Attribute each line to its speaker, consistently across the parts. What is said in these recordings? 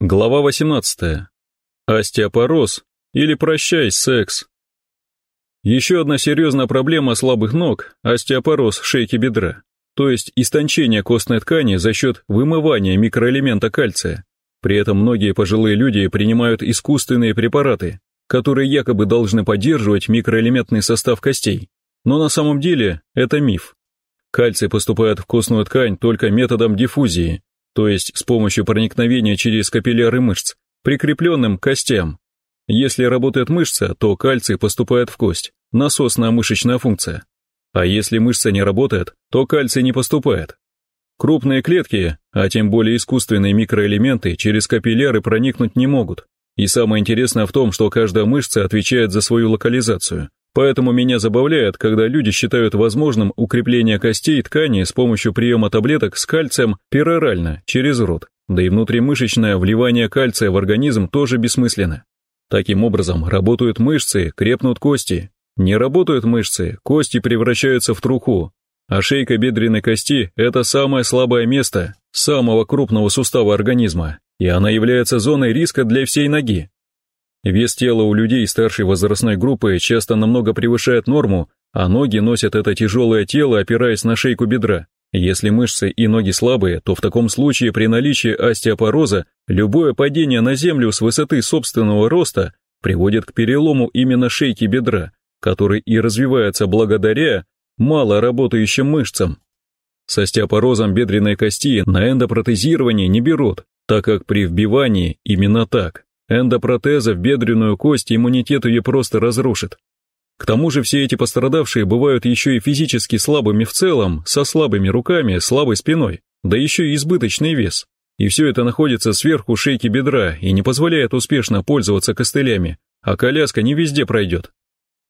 Speaker 1: Глава 18. Остеопороз или прощай, секс. Еще одна серьезная проблема слабых ног – остеопороз шейки бедра, то есть истончение костной ткани за счет вымывания микроэлемента кальция. При этом многие пожилые люди принимают искусственные препараты, которые якобы должны поддерживать микроэлементный состав костей. Но на самом деле это миф. Кальций поступает в костную ткань только методом диффузии, то есть с помощью проникновения через капилляры мышц, прикрепленным к костям. Если работает мышца, то кальций поступает в кость, насосная мышечная функция. А если мышца не работает, то кальций не поступает. Крупные клетки, а тем более искусственные микроэлементы, через капилляры проникнуть не могут. И самое интересное в том, что каждая мышца отвечает за свою локализацию, Поэтому меня забавляет, когда люди считают возможным укрепление костей и тканей с помощью приема таблеток с кальцием перорально, через рот. Да и внутримышечное вливание кальция в организм тоже бессмысленно. Таким образом, работают мышцы, крепнут кости. Не работают мышцы, кости превращаются в труху. А шейка бедренной кости – это самое слабое место самого крупного сустава организма, и она является зоной риска для всей ноги. Вес тела у людей старшей возрастной группы часто намного превышает норму, а ноги носят это тяжелое тело, опираясь на шейку бедра. Если мышцы и ноги слабые, то в таком случае при наличии остеопороза любое падение на землю с высоты собственного роста приводит к перелому именно шейки бедра, который и развивается благодаря мало работающим мышцам. С остеопорозом бедренной кости на эндопротезирование не берут, так как при вбивании именно так. Эндопротеза в бедренную кость иммунитет ее просто разрушит. К тому же все эти пострадавшие бывают еще и физически слабыми в целом, со слабыми руками, слабой спиной, да еще и избыточный вес. И все это находится сверху шейки бедра и не позволяет успешно пользоваться костылями, а коляска не везде пройдет.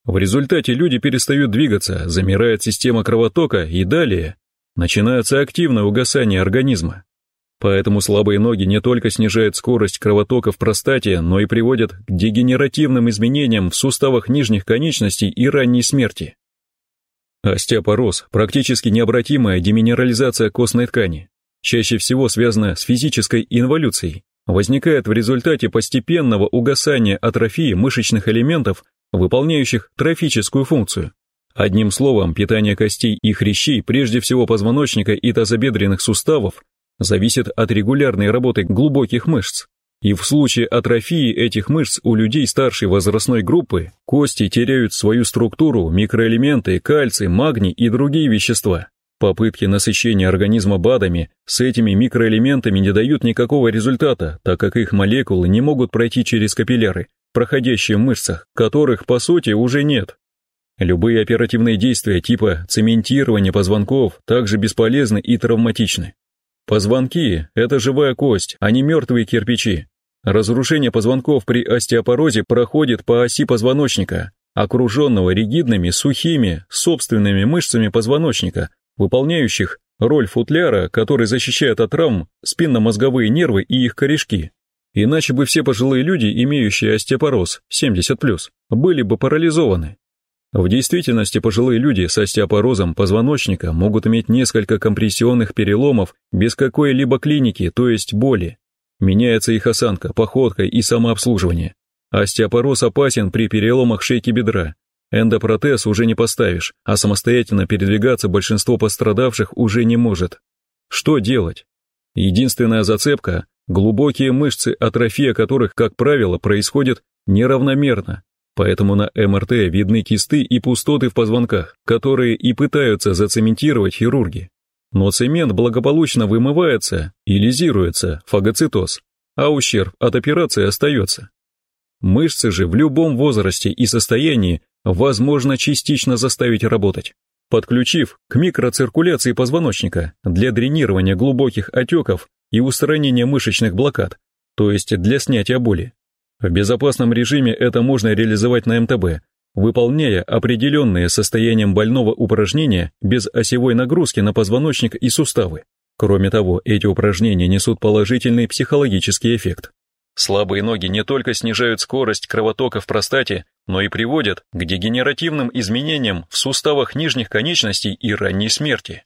Speaker 1: В результате люди перестают двигаться, замирает система кровотока и далее начинается активное угасание организма. Поэтому слабые ноги не только снижают скорость кровотока в простате, но и приводят к дегенеративным изменениям в суставах нижних конечностей и ранней смерти. Остеопороз – практически необратимая деминерализация костной ткани, чаще всего связана с физической инволюцией, возникает в результате постепенного угасания атрофии мышечных элементов, выполняющих трофическую функцию. Одним словом, питание костей и хрящей, прежде всего позвоночника и тазобедренных суставов, зависит от регулярной работы глубоких мышц. И в случае атрофии этих мышц у людей старшей возрастной группы кости теряют свою структуру, микроэлементы, кальций, магний и другие вещества. Попытки насыщения организма БАДами с этими микроэлементами не дают никакого результата, так как их молекулы не могут пройти через капилляры, проходящие в мышцах, которых по сути уже нет. Любые оперативные действия типа цементирования позвонков также бесполезны и травматичны. Позвонки – это живая кость, а не мертвые кирпичи. Разрушение позвонков при остеопорозе проходит по оси позвоночника, окруженного ригидными, сухими, собственными мышцами позвоночника, выполняющих роль футляра, который защищает от травм спинномозговые нервы и их корешки. Иначе бы все пожилые люди, имеющие остеопороз 70+, были бы парализованы. В действительности пожилые люди с остеопорозом позвоночника могут иметь несколько компрессионных переломов без какой-либо клиники, то есть боли. Меняется их осанка, походка и самообслуживание. Остеопороз опасен при переломах шейки бедра. Эндопротез уже не поставишь, а самостоятельно передвигаться большинство пострадавших уже не может. Что делать? Единственная зацепка – глубокие мышцы, атрофия которых, как правило, происходит неравномерно, Поэтому на МРТ видны кисты и пустоты в позвонках, которые и пытаются зацементировать хирурги. Но цемент благополучно вымывается и лизируется, фагоцитоз, а ущерб от операции остается. Мышцы же в любом возрасте и состоянии возможно частично заставить работать, подключив к микроциркуляции позвоночника для дренирования глубоких отеков и устранения мышечных блокад, то есть для снятия боли. В безопасном режиме это можно реализовать на МТБ, выполняя определенные состоянием больного упражнения без осевой нагрузки на позвоночник и суставы. Кроме того, эти упражнения несут положительный психологический эффект. Слабые ноги не только снижают скорость кровотока в простате, но и приводят к дегенеративным изменениям в суставах нижних конечностей и ранней смерти.